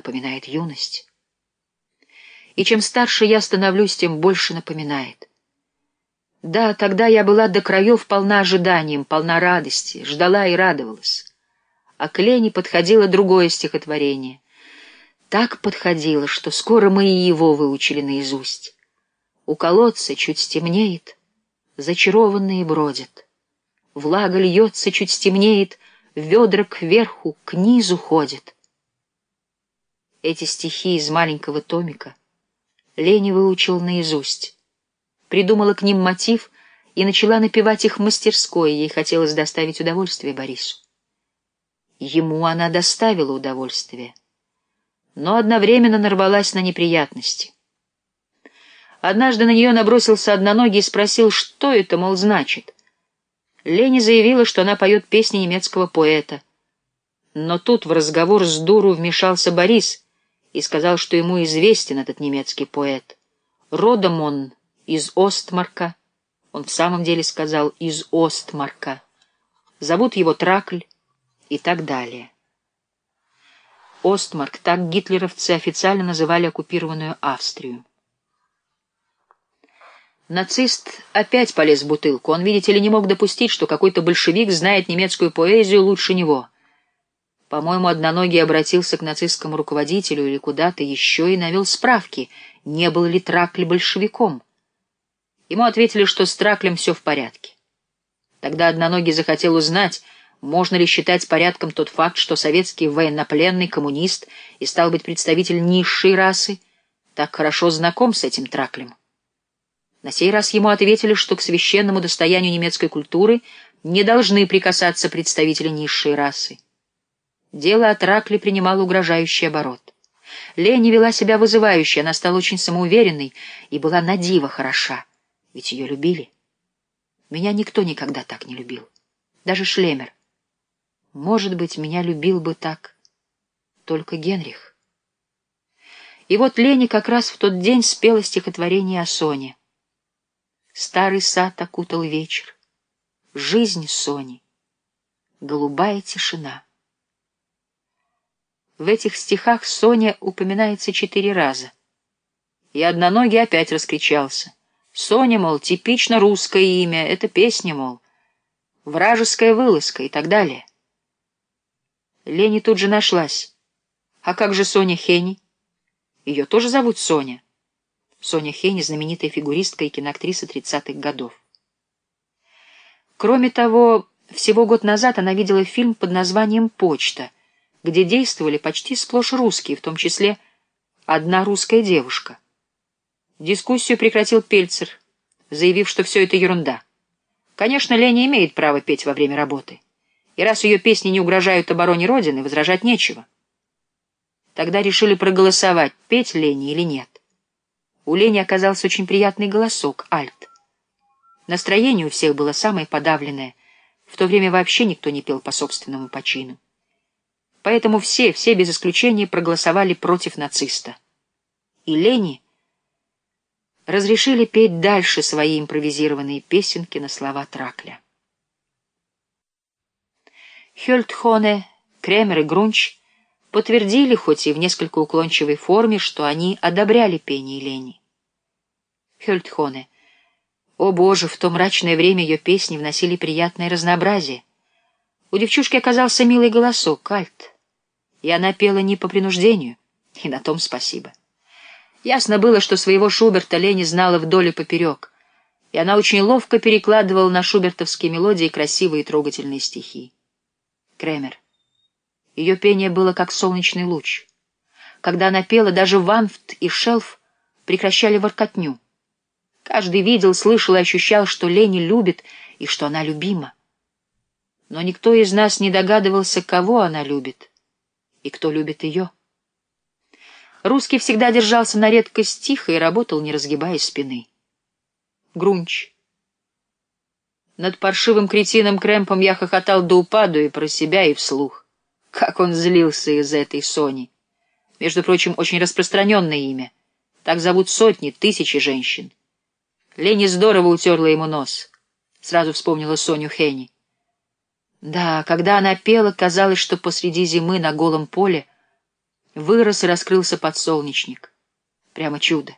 напоминает юность. И чем старше я становлюсь, тем больше напоминает. Да, тогда я была до краев полна ожиданием, полна радости, ждала и радовалась. А к Лене подходило другое стихотворение. Так подходило, что скоро мы и его выучили наизусть. У колодца чуть стемнеет, зачарованные бродят. Влага льется, чуть стемнеет, ведра кверху, к низу ходят. Эти стихи из маленького томика Лени выучил наизусть придумала к ним мотив и начала напевать их в мастерской, ей хотелось доставить удовольствие Борису. Ему она доставила удовольствие, но одновременно нарвалась на неприятности. Однажды на нее набросился одноногий и спросил, что это, мол, значит. Лени заявила, что она поет песни немецкого поэта. Но тут в разговор с дуру вмешался Борис и сказал, что ему известен этот немецкий поэт. Родом он из Остмарка. Он в самом деле сказал «из Остмарка». Зовут его Тракль и так далее. Остмарк, так гитлеровцы официально называли оккупированную Австрию. Нацист опять полез в бутылку. Он, видите ли, не мог допустить, что какой-то большевик знает немецкую поэзию лучше него. По-моему, одноногий обратился к нацистскому руководителю или куда-то еще и навел справки, не был ли Тракль большевиком. Ему ответили, что с Траклем все в порядке. Тогда Одноногий захотел узнать, можно ли считать порядком тот факт, что советский военнопленный коммунист и стал быть представитель низшей расы, так хорошо знаком с этим Траклем. На сей раз ему ответили, что к священному достоянию немецкой культуры не должны прикасаться представители низшей расы. Дело о Тракле принимало угрожающий оборот. Лени вела себя вызывающе, она стала очень самоуверенной и была на диво хороша. Ведь ее любили. Меня никто никогда так не любил. Даже Шлемер. Может быть, меня любил бы так только Генрих. И вот Лени как раз в тот день спела стихотворение о Соне. Старый сад окутал вечер. Жизнь Сони. Голубая тишина. В этих стихах Соня упоминается четыре раза. И одноногий опять раскричался. Соня, мол, типично русское имя, это песня, мол, вражеская вылазка и так далее. Лени тут же нашлась. А как же Соня Хени? Ее тоже зовут Соня. Соня Хени — знаменитая фигуристка и киноактриса 30-х годов. Кроме того, всего год назад она видела фильм под названием «Почта», где действовали почти сплошь русские, в том числе одна русская девушка. Дискуссию прекратил Пельцер, заявив, что все это ерунда. Конечно, Леня имеет право петь во время работы. И раз ее песни не угрожают обороне Родины, возражать нечего. Тогда решили проголосовать, петь Лене или нет. У Лени оказался очень приятный голосок, альт. Настроение у всех было самое подавленное. В то время вообще никто не пел по собственному почину. Поэтому все, все без исключения проголосовали против нациста. И Лени разрешили петь дальше свои импровизированные песенки на слова Тракля. Хёльтхоне, Кремер и Грунч подтвердили, хоть и в несколько уклончивой форме, что они одобряли пение Лени. Хёльтхоне. О боже, в то мрачное время ее песни вносили приятное разнообразие. У девчушки оказался милый голосок, кальт, и она пела не по принуждению, и на том спасибо. Ясно было, что своего Шуберта Лени знала вдоль и поперек, и она очень ловко перекладывала на шубертовские мелодии красивые и трогательные стихи. Кремер. Ее пение было как солнечный луч. Когда она пела, даже Ванфт и Шелф прекращали воркотню. Каждый видел, слышал и ощущал, что Лени любит и что она любима. Но никто из нас не догадывался, кого она любит и кто любит ее. Русский всегда держался на редкость тихо и работал, не разгибая спины. Грунч. Над паршивым кретином Крэмпом я хохотал до упаду и про себя, и вслух. Как он злился из этой Сони. Между прочим, очень распространенное имя. Так зовут сотни, тысячи женщин. Лени здорово утерла ему нос. Сразу вспомнила Соню Хенни. Да, когда она пела, казалось, что посреди зимы на голом поле Вырос и раскрылся подсолнечник. Прямо чудо.